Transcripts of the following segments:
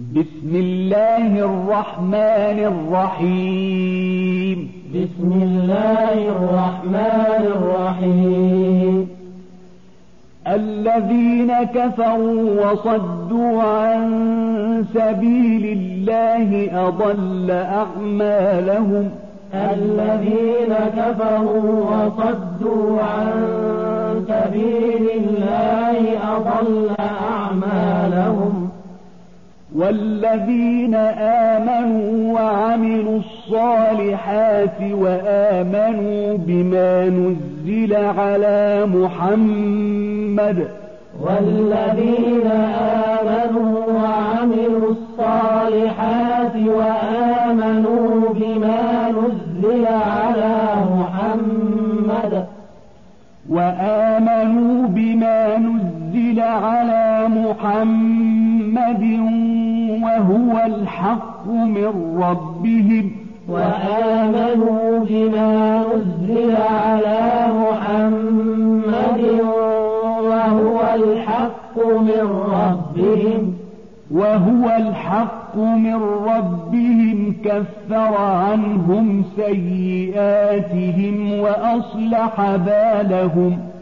بسم الله الرحمن الرحيم. بسم الله الرحمن الرحيم. الذين كفروا وصدوا عن سبيل الله أضل أعمالهم. الذين كفروا وصدوا عن سبيل الله أضل أعمالهم. والذين آمنوا وعملوا الصالحات وآمنوا بما نزل على محمد والذين آمنوا وعملوا الصالحات وآمنوا بما نزل على محمد وآمنوا بما نزل على محمد وهو الحق من ربهم. وآمنوا بما نزل على محمد وهو الحق من ربهم. وهو الحق من ربهم. كفر عنهم سيئاتهم وأصلح بالهم.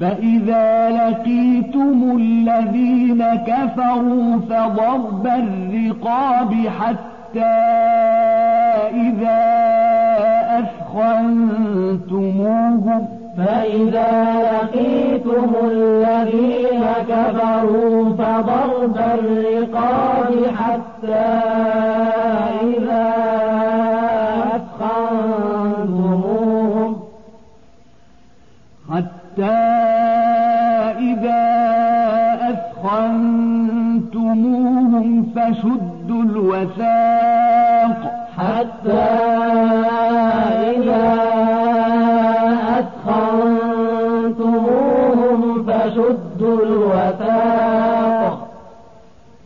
فإذا لقيتم الذين كفروا فضرب الرقاب حتى إذا أثخنتموهم. فإذا لقيتم الذين كفروا فضرب الرقاب حتى إذا أثخنتموهم. حتى أثخنتموهم فشدوا الوثاق حتى إذا أثخنتموهم فشدوا الوثاق.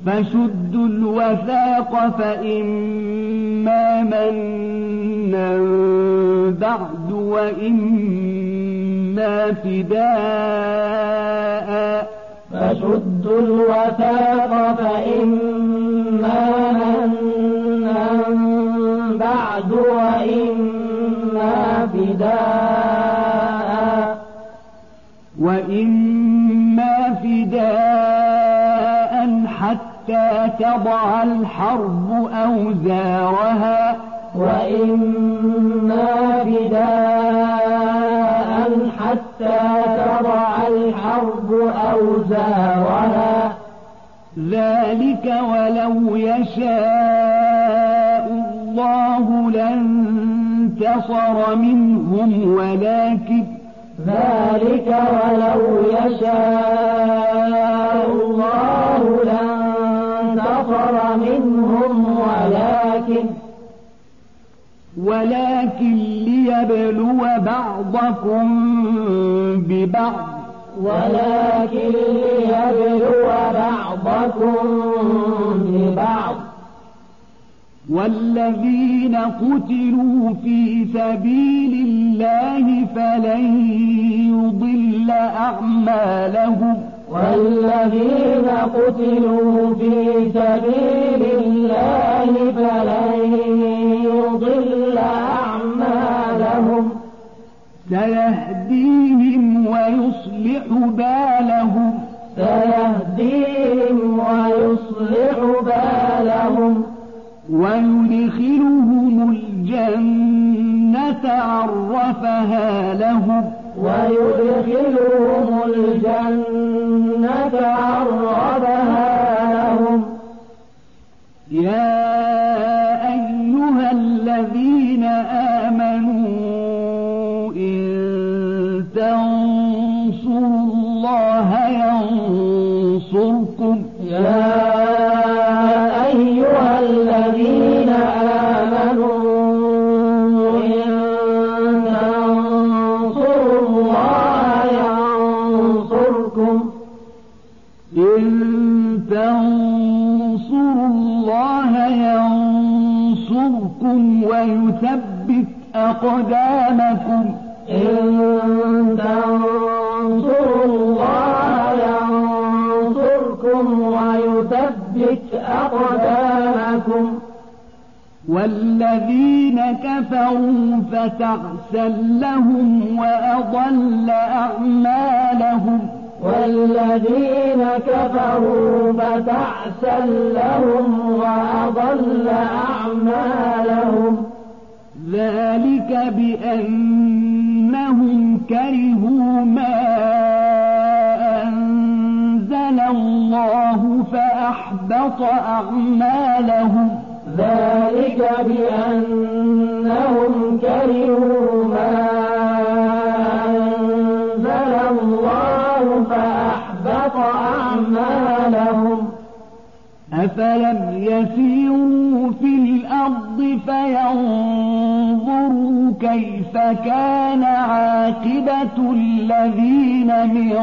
فشدوا الوثاق فإما منا بعد وإما فشدوا الوثاق فإما منا بعد وإما فداء. وإما فداء حتى تضع الحرب أوزارها. وإما فداء حتى تضع الحرب أوزارها. ذلك ولو يشاء الله لانتصر منهم ولكن ذلك ولو يشاء الله لانتصر منهم ولكن ولكن ليبلو بعضكم ببعض. ولكن ليبلو بعضكم ببعض. والذين قتلوا في سبيل الله فلن يضل أعمالهم. والذين قتلوا في سبيل الله فلن يضل أعمالهم سيهديهم ويصلح بالهم. سيهديهم ويصلح بالهم. ويدخلهم الجنة عرفها لهم. ويدخلهم الجنة عرفها ويثبت أقدامكم. إن تنصروا الله ينصركم ويثبت أقدامكم والذين كفروا فتعسا لهم وأضل أعمالهم. والذين كفروا فتعسا لهم وأضل أعمالهم. ذلك بأنهم كرهوا ما أنزل الله فأحبط أعمالهم. ذلك بأنهم كرهوا ما أنزل الله فأحبط أعمالهم. أفلم يسيروا في الأرض فينظروا كيف كان عاقبة الذين من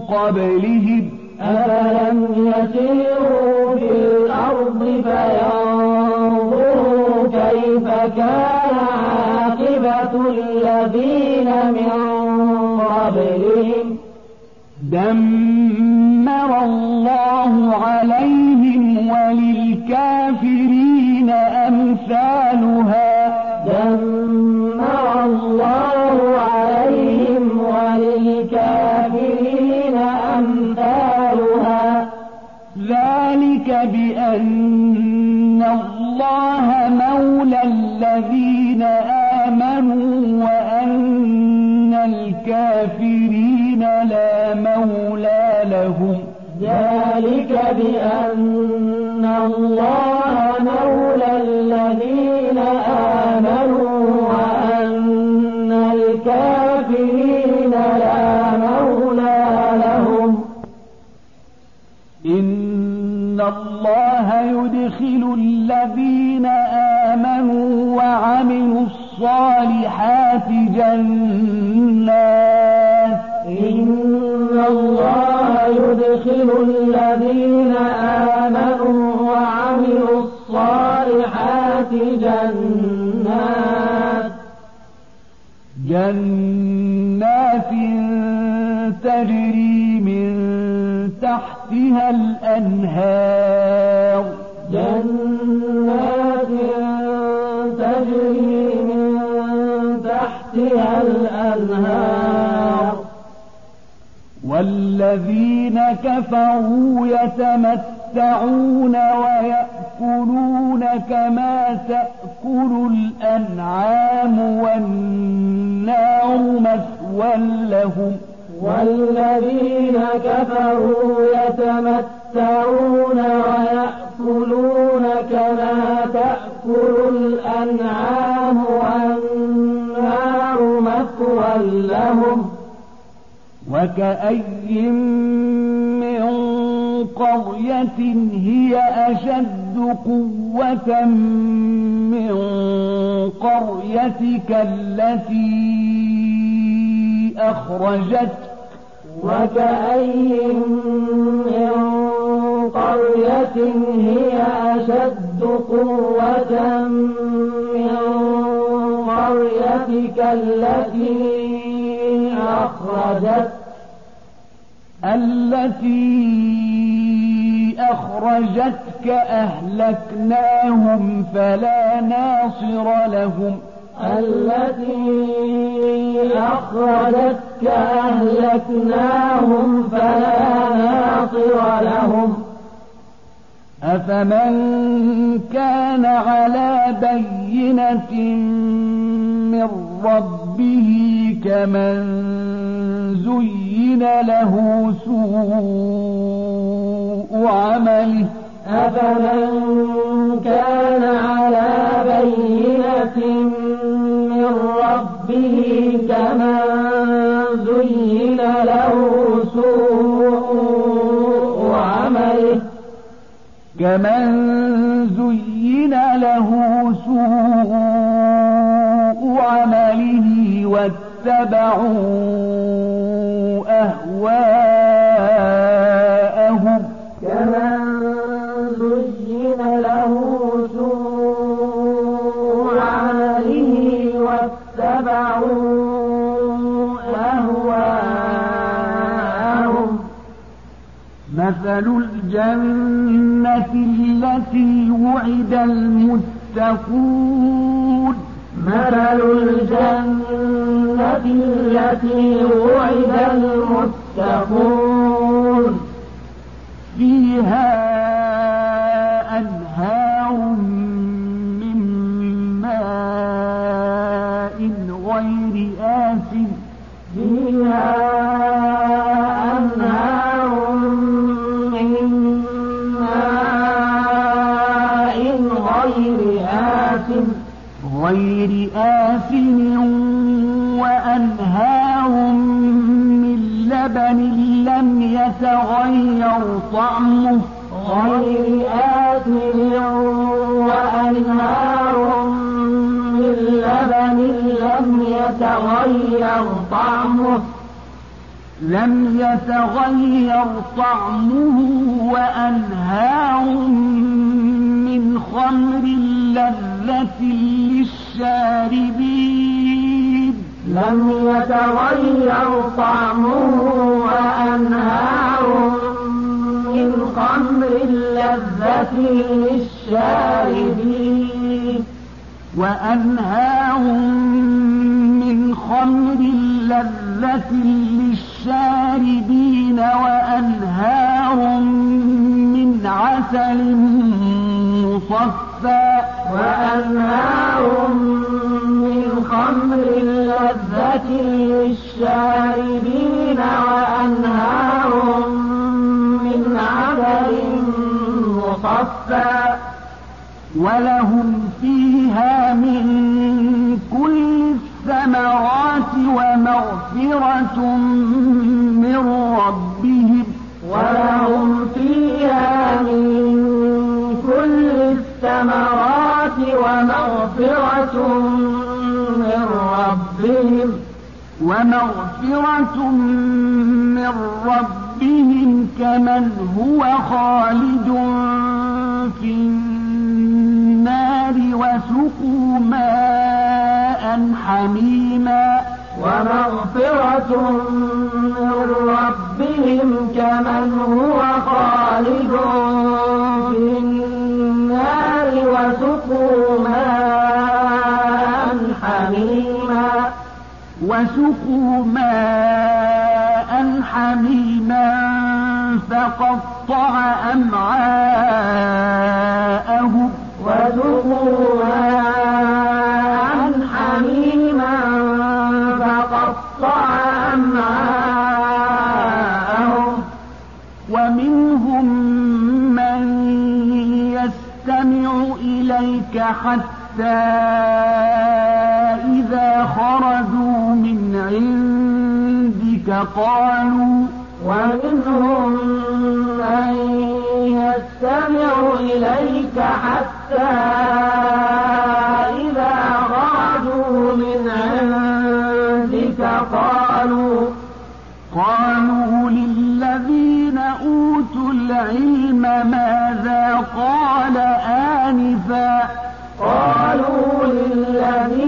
قبلهم؟ أفلم يسيروا في الأرض فينظروا كيف كان عاقبة الذين من قبلهم؟ دمر الله عليهم بأن الله مولى الذين آمنوا وأن الكافرين لا مولى لهم. ذلك بأن الله مولى الذين آمنوا وأن الكافرين لا مولى لهم. إن الله يدخل الذين آمنوا وعملوا الصالحات جنات. إن الله يدخل الذين آمنوا وعملوا الصالحات جنات. جنات تجري من تحتها الأنهار. جنات تجري من تحتها الأنهار. والذين كفروا يتمتعون ويأكلون كما تأكل الأنعام والنار مثوى لهم. والذين كفروا يتمتعون ويأكلون كما تأكل الأنعام والنار مثوى لهم وكأي من قرية هي أشد قوة من قريتك التي أخرجتك وكأي من قرية هي أشد قوة من قريتك التي أخرجت التي أخرجتك أهلكناهم فلا ناصر لهم التي أخرجتك أهلكناهم فلا ناصر لهم. أفمن كان على بينة من ربه كمن زين له سوء عمله؟ أفمن كان على بينة من ربه كمن زين له سوء عمله. كمن زين له سوء عمله واتبعوا أهواءهم مثل الجنة التي وعد المتقون مثل الجنة التي وعد المتقون فيها غير آسن وأنهار من لبن لم يتغير طعمه. غير آسن وأنهار من لبن لم يتغير طعمه. لم يتغير طعمه وأنهار من خمر لذة للشاربين. لم يتغير طعمه وأنهار من خمر لذة للشاربين. وأنهار من خمر لذة للشاربين وأنهار من عسل مصفى وأنهار من خمر لذة للشاربين وأنهار من عسل مصفى ولهم فيها من كل الثمرات ومغفرة من ربهم. ولهم ومغفرة من ربهم ومغفرة من ربهم كمن هو خالد في النار وسقوا ماء حميما. ومغفرة من ربهم كمن هو خالد وسقوا ماء حميما فقطع أمعاءهم وسقوا ماء حميما فقطع أمعاءهم ومنهم من يستمع إليك حتى إذا خرجوا من عندك قالوا ومنهم من يستمع إليك حتى إذا خرجوا من عندك قالوا قالوا للذين أوتوا العلم ماذا قال آنفا قالوا للذين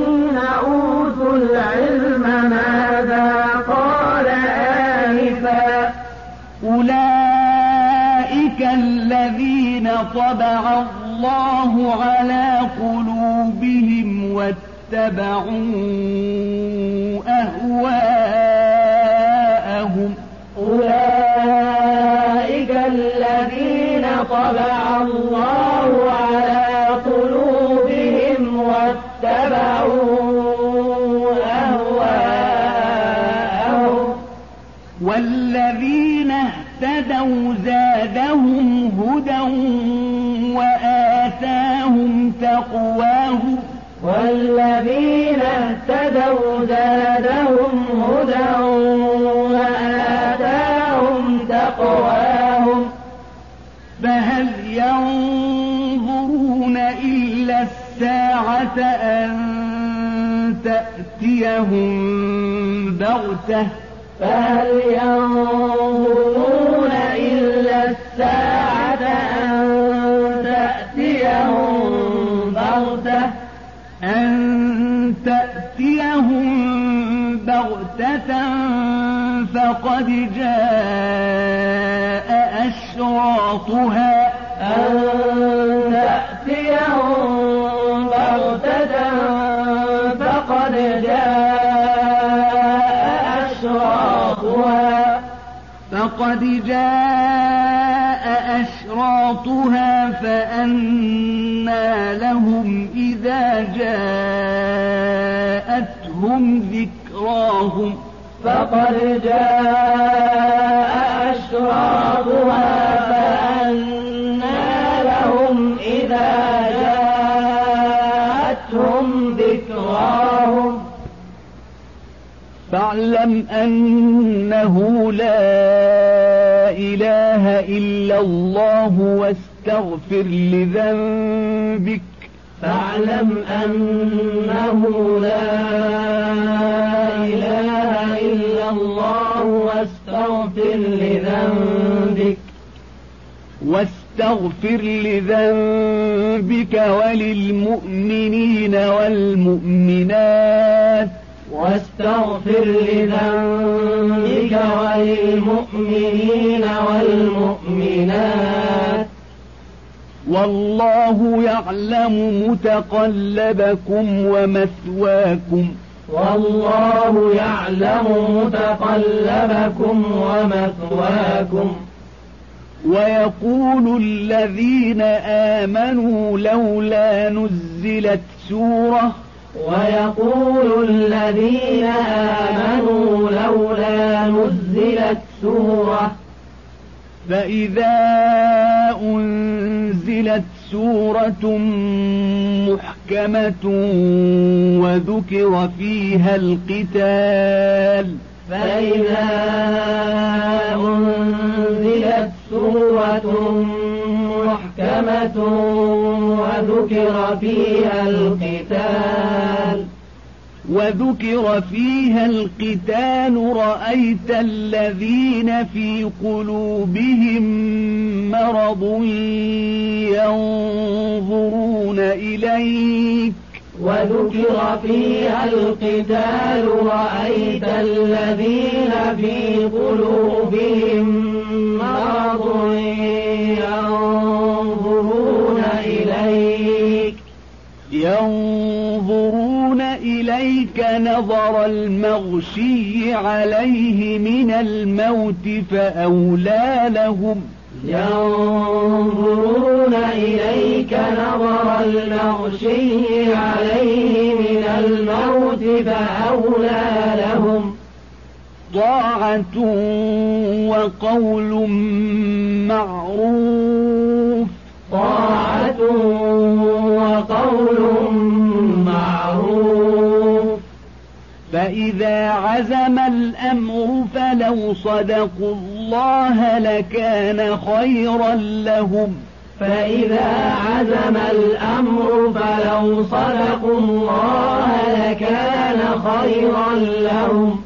طبع الله على قلوبهم واتبعوا أهواءهم. أولئك الذين طبع الله على قلوبهم واتبعوا أهواءهم. والذين اهتدوا زادهم وآتاهم تقواهم والذين اهتدوا زادهم هدى وآتاهم تقواهم فهل ينظرون إلا الساعة أن تأتيهم بغتة فهل ينظرون أشراطها أن تأتيهم بغتة فقد جاء أشراطها. فقد جاء أشراطها لهم إذا جاءتهم ذكراهم. فقد جاء أشراطها فاعلم أنه لا إله إلا الله واستغفر لذنبك. فاعلم أنه لا إله إلا الله واستغفر لذنبك. واستغفر لذنبك وللمؤمنين والمؤمنات. واستغفر لذنبك وللمؤمنين والمؤمنات. والله يعلم متقلبكم ومثواكم. والله يعلم متقلبكم ومثواكم. ويقول الذين آمنوا لولا نزلت سورة ويقول الذين آمنوا لولا نزلت سورة. فإذا أنزلت سورة محكمة وذكر فيها القتال. فإذا أنزلت سورة محكمة وذكر فيها القتال. وذكر فيها القتال رأيت الذين في قلوبهم مرض ينظرون إليك. وذكر فيها القتال رأيت الذين في قلوبهم مرض ينظرون ينظرون إليك نظر المغشي عليه من الموت فأولى لهم. ينظرون إليك نظر المغشي عليه من الموت فأولى لهم. طاعة وقول معروف. طاعة وقول معروف. فإذا عزم الأمر فلو صدقوا الله لكان خيرا لهم. فإذا عزم الأمر فلو صدقوا الله لكان خيرا لهم.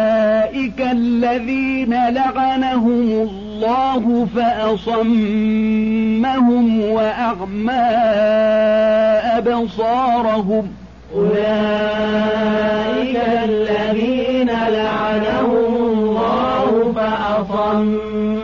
الذين لعنهم الله فأصمهم وأعمى أبصارهم. أولئك الذين لعنهم الله فأصمهم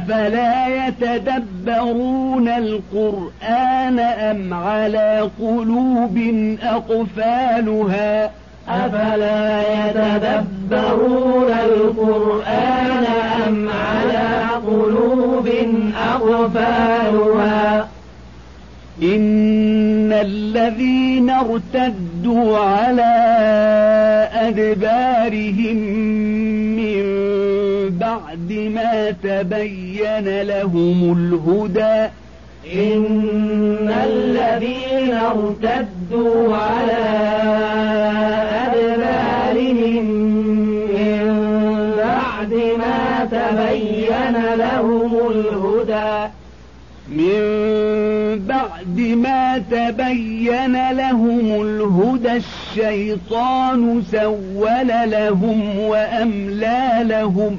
أفلا يتدبرون القرآن أم على قلوب أقفالها؟ أفلا يتدبرون القرآن أم على قلوب أقفالها؟ إن الذين ارتدوا على أدبارهم ما تبين لهم الهدى. إن الذين ارتدوا على أدبارهم من بعد ما تبين لهم الهدى. من بعد ما تبين لهم الهدى الشيطان سول لهم وأملى لهم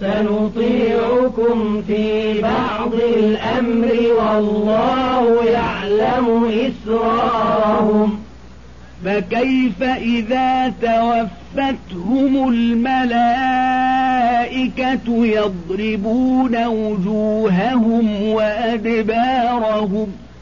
سنطيعكم في بعض الأمر والله يعلم إسرارهم. فكيف إذا توفتهم الملائكة يضربون وجوههم وأدبارهم؟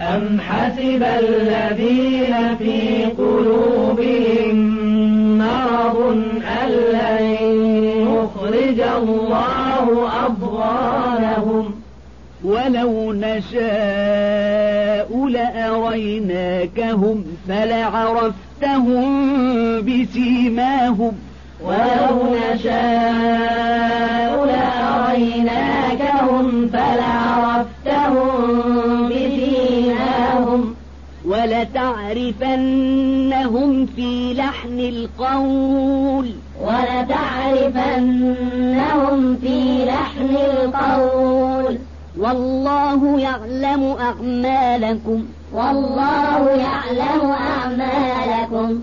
أم حسب الذين في قلوبهم مرض أن لن يخرج الله أضغانهم؟ ولو نشاء لأريناكهم فلعرفتهم بسيماهم. ولو نشاء لأريناكهم فلعرفتهم ولتعرفنهم في لحن القول. ولتعرفنهم في لحن القول. والله يعلم أعمالكم. والله يعلم أعمالكم.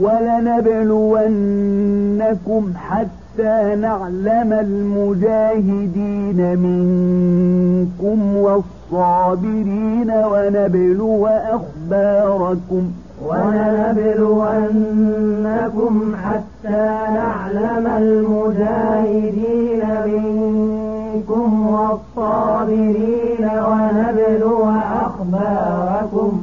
ولنبلونكم حتى نعلم المجاهدين منكم والصابرين ونبلو أخباركم ولنبلونكم حتى نعلم المجاهدين منكم والصابرين ونبلو أخباركم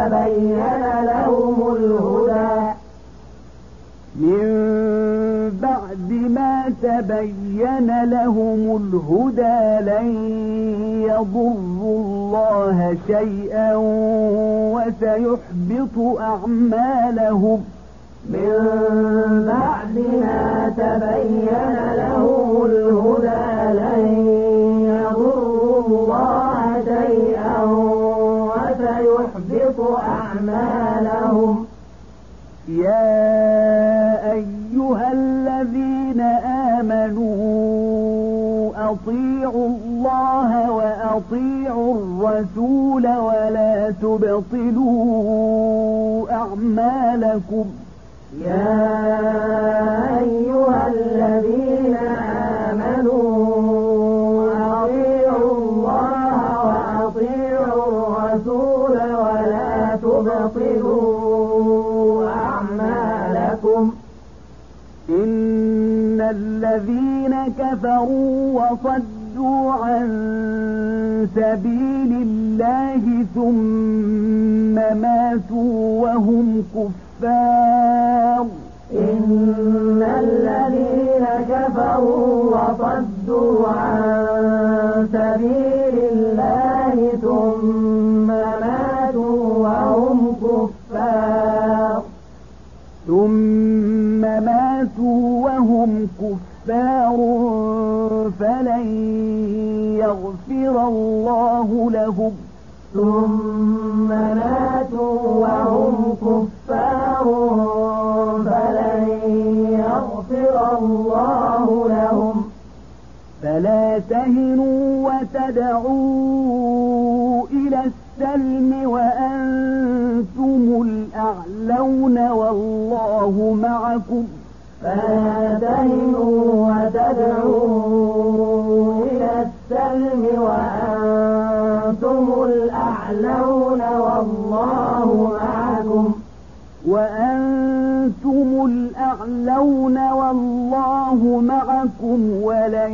تبين لهم الهدى. من بعد ما تبين لهم الهدى لن يضروا الله شيئا وسيحبط أعمالهم. من بعد ما تبين لهم الهدى لن يضروا الله شيئا أعمالهم. يا أيها الذين آمنوا أطيعوا الله وأطيعوا الرسول ولا تبطلوا أعمالكم. يا أيها الذين آمنوا أطيعوا الله وأطيعوا تبطلوا أعمالكم إن الذين كفروا وصدوا عن سبيل الله ثم ماتوا وهم كفار إن الذين كفروا وصدوا عن سبيل الله ثم ماتوا وهم كفار فلن يغفر الله لهم. ثم ماتوا وهم كفار فلن يغفر الله لهم. فلا تهنوا وتدعوا إلى السلم وأنتم الأعلون والله معكم. فلا تهنوا وتدعوا إلى السلم وأنتم الأعلون والله معكم. وأنتم الأعلون والله معكم. ولن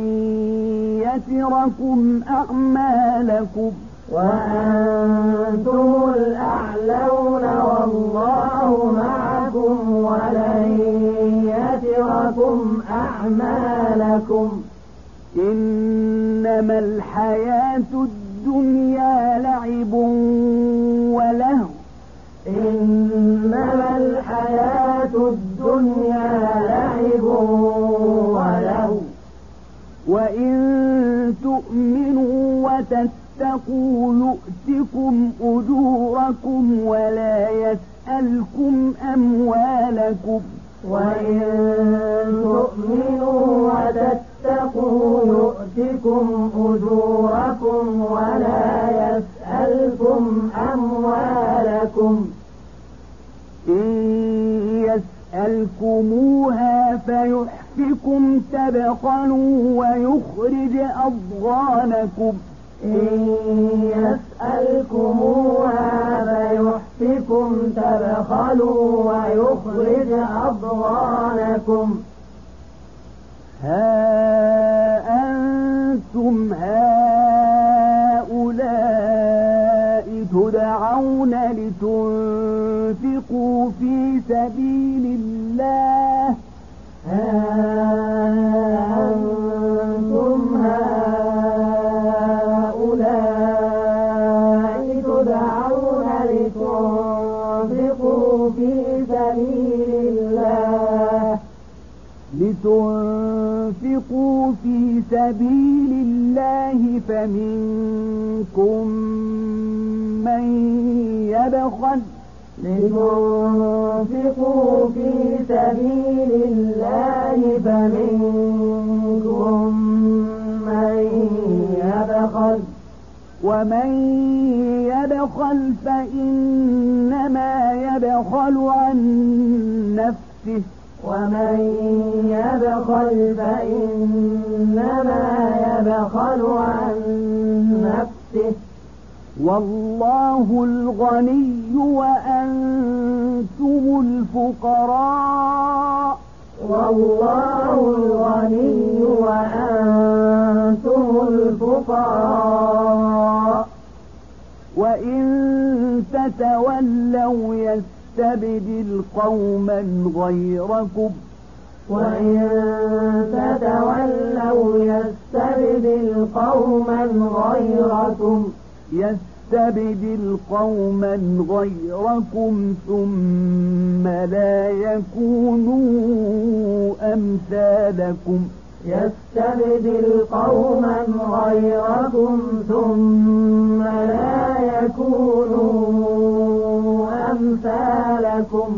يتركم أعمالكم. وأنتم الأعلون والله معكم ولن يتركم أعمالكم. إنما الحياة الدنيا لعب ولهو إنما الحياة الدنيا لعب ولهو وإن تؤمنوا وتتقوا يؤتكم أجوركم ولا يسألكم أموالكم وإن تؤمنوا وتتقوا يؤتكم أجوركم ولا يسألكم أموالكم إن يسألكموها فيحفكم تبخلوا ويخرج أضغانكم إن تبخلوا ويخرج أضغانكم. ها أنتم هؤلاء لتنفقوا في سبيل الله لتنفقوا في سبيل الله فمنكم من يبخل لتنفقوا في سبيل الله فمنكم من يبخل ومن يبخل فإنما يبخل عن نفسه ومن يبخل فإنما يبخل عن نفسه. والله الغني وأنتم الفقراء. والله الغني وأنتم الفقراء. وإن تتولوا يستبدل قوما غيركم وإن تتولوا يستبدل قوما غيركم يستبدل قوما غيركم ثم لا يكونوا أمثالكم يستبدل قوما غيركم ثم لا يكونوا أمثالكم